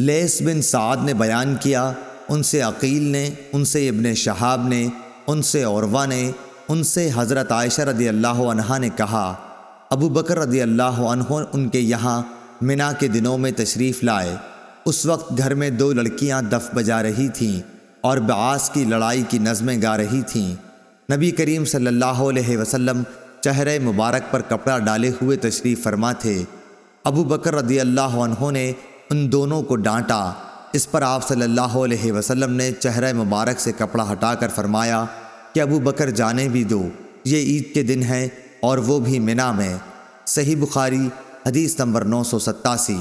لیس بن سعد نے بیان کیا، ان سے عقیل نے، ان سے ابن شہاب نے، ان سے عروا نے، ان سے حضرت عائشہ رضی اللہ عنہ نے کہا، ابو بکر رضی اللہ عنہ ان کے یہاں منا کے دنوں میں تشریف لائے۔ اس وقت گھر میں دو لڑکیاں دف بجا رہی تھیں اور بعاس کی لڑائی کی نظمیں گا رہی تھیں۔ نبی کریم صلی اللہ علیہ وسلم چہرے مبارک پر کپڑا ڈالے ہوئے تشریف فرما تھے۔ ابو بکر رضی اللہ عنہ نے ان دونوں کو ڈانٹا۔ اس پر آپ صلی اللہ علیہ وسلم نے چہرہ مبارک سے کپڑا ہٹا کر فرمایا کہ ابو بکر جانے بھی دو، یہ عید کے دن ہے اور وہ بھی منا میں۔ صحیح بخاری، حدیث نمبر نو سو ستاسی۔